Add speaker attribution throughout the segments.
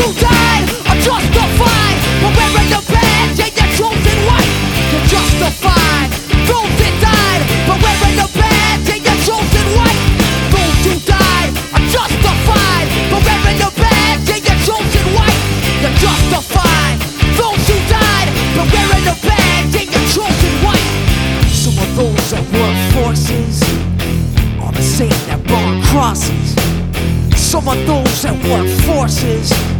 Speaker 1: who died are justified the chosen white You're justified Those died the chosen white Those who died are justified the chosen white You're justified Those who died the chosen white Some of those that work forces. Are the same that burn crosses. Some of those that work forces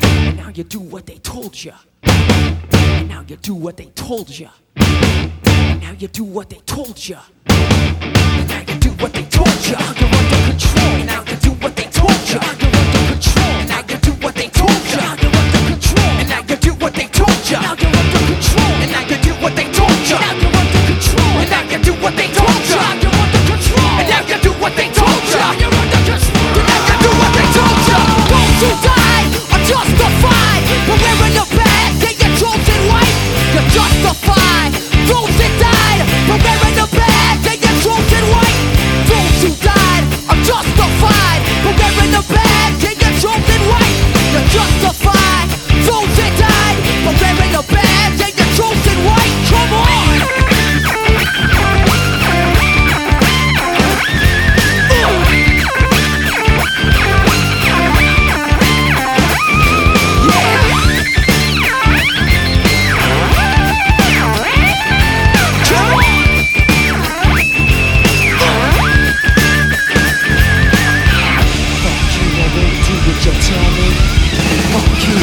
Speaker 1: And now you do what they told you. And now you do what they told you. And now you do what they told you. And now you do what they told you. Under control. And now you do what they told you.